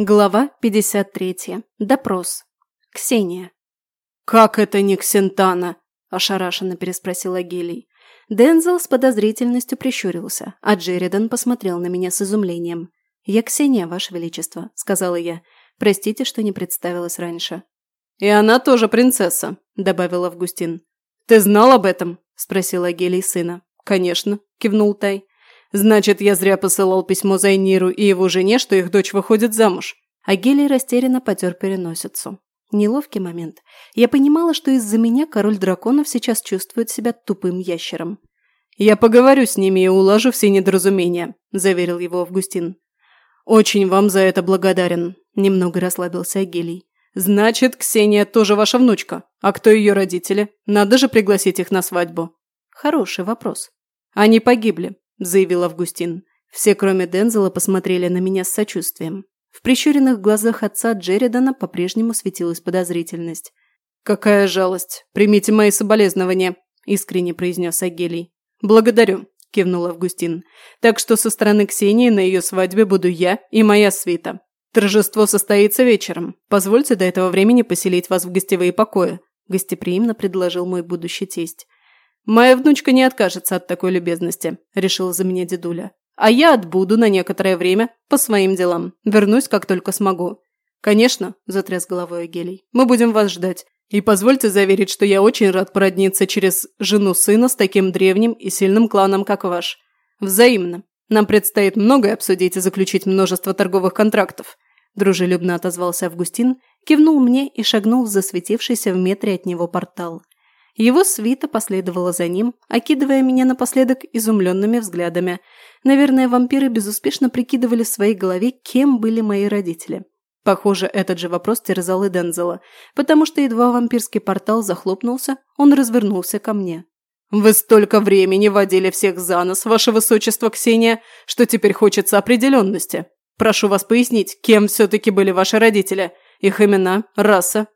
Глава 53. Допрос. Ксения. «Как это не Ксентана?» – ошарашенно переспросила Гелий. Дензел с подозрительностью прищурился, а Джеридан посмотрел на меня с изумлением. «Я Ксения, Ваше Величество», – сказала я. «Простите, что не представилась раньше». «И она тоже принцесса», – добавил Августин. «Ты знал об этом?» – спросила Гелий сына. «Конечно», – кивнул Тай. Значит, я зря посылал письмо Зайниру и его жене, что их дочь выходит замуж. А Гелий растерянно потер переносицу. Неловкий момент. Я понимала, что из-за меня король драконов сейчас чувствует себя тупым ящером. «Я поговорю с ними и улажу все недоразумения», – заверил его Августин. «Очень вам за это благодарен», – немного расслабился Гелий. «Значит, Ксения тоже ваша внучка. А кто ее родители? Надо же пригласить их на свадьбу». «Хороший вопрос». «Они погибли. – заявил Августин. Все, кроме Дензела, посмотрели на меня с сочувствием. В прищуренных глазах отца Джеридана по-прежнему светилась подозрительность. «Какая жалость! Примите мои соболезнования!» – искренне произнес Агелий. «Благодарю!» – кивнул Августин. «Так что со стороны Ксении на ее свадьбе буду я и моя свита. Торжество состоится вечером. Позвольте до этого времени поселить вас в гостевые покои», – гостеприимно предложил мой будущий тесть. «Моя внучка не откажется от такой любезности», – решил за меня дедуля. «А я отбуду на некоторое время по своим делам. Вернусь, как только смогу». «Конечно», – затряс головой Агелий. «Мы будем вас ждать. И позвольте заверить, что я очень рад породниться через жену сына с таким древним и сильным кланом, как ваш. Взаимно. Нам предстоит многое обсудить и заключить множество торговых контрактов», – дружелюбно отозвался Августин, кивнул мне и шагнул в засветившийся в метре от него портал. Его свита последовала за ним, окидывая меня напоследок изумленными взглядами. Наверное, вампиры безуспешно прикидывали в своей голове, кем были мои родители. Похоже, этот же вопрос терзал и Дензела, потому что едва вампирский портал захлопнулся, он развернулся ко мне. «Вы столько времени водили всех за нос, ваше высочество Ксения, что теперь хочется определенности. Прошу вас пояснить, кем все-таки были ваши родители, их имена, раса,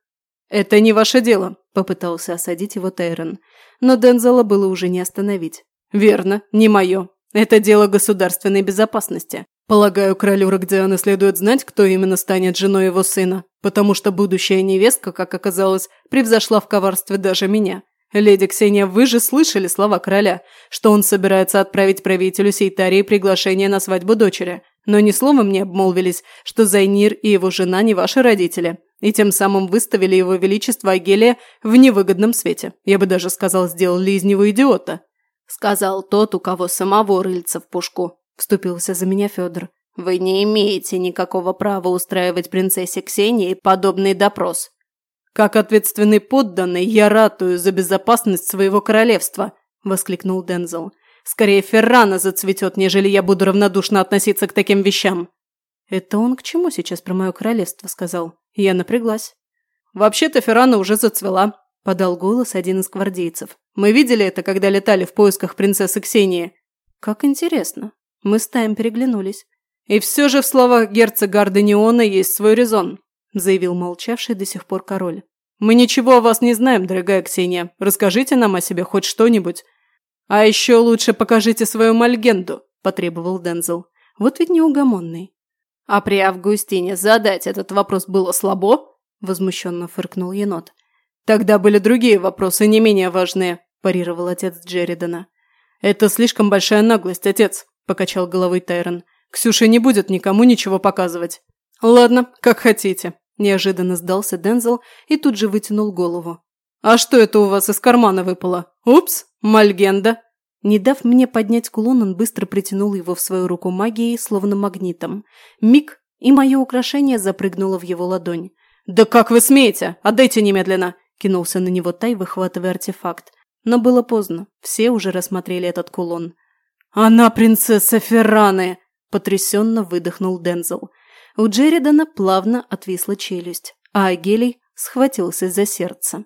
«Это не ваше дело», – попытался осадить его Тейрон. Но Дензела было уже не остановить. «Верно, не мое. Это дело государственной безопасности. Полагаю, королю Рогдиана следует знать, кто именно станет женой его сына, потому что будущая невестка, как оказалось, превзошла в коварстве даже меня. Леди Ксения, вы же слышали слова короля, что он собирается отправить правителю Сейтарии приглашение на свадьбу дочери, но ни словом не обмолвились, что Зайнир и его жена не ваши родители, и тем самым выставили его величество Агелия в невыгодном свете. Я бы даже сказал, сделали из него идиота. Сказал тот, у кого самого рыльца в пушку. Вступился за меня Федор. Вы не имеете никакого права устраивать принцессе Ксении подобный допрос. Как ответственный подданный, я ратую за безопасность своего королевства, воскликнул Дензел. Скорее Феррана зацветет, нежели я буду равнодушно относиться к таким вещам. Это он к чему сейчас про мое королевство сказал? Я напряглась. «Вообще-то Феррана уже зацвела», – подал голос один из гвардейцев. «Мы видели это, когда летали в поисках принцессы Ксении». «Как интересно». Мы с Таем переглянулись. «И все же в словах герцога Ардениона есть свой резон», – заявил молчавший до сих пор король. «Мы ничего о вас не знаем, дорогая Ксения. Расскажите нам о себе хоть что-нибудь. А еще лучше покажите свою мальгенду», – потребовал Дензел. «Вот ведь неугомонный. «А при Августине задать этот вопрос было слабо?» – возмущенно фыркнул енот. «Тогда были другие вопросы, не менее важные», – парировал отец Джеридана. «Это слишком большая наглость, отец», – покачал головой Тайрон. «Ксюша не будет никому ничего показывать». «Ладно, как хотите», – неожиданно сдался Дензел и тут же вытянул голову. «А что это у вас из кармана выпало? Упс, мальгенда!» Не дав мне поднять кулон, он быстро притянул его в свою руку магией, словно магнитом. Миг, и мое украшение запрыгнуло в его ладонь. «Да как вы смеете? Отдайте немедленно!» Кинулся на него Тай, выхватывая артефакт. Но было поздно. Все уже рассмотрели этот кулон. «Она принцесса Ферраны!» – потрясенно выдохнул Дензел. У Джеридана плавно отвисла челюсть, а Агелий схватился за сердце.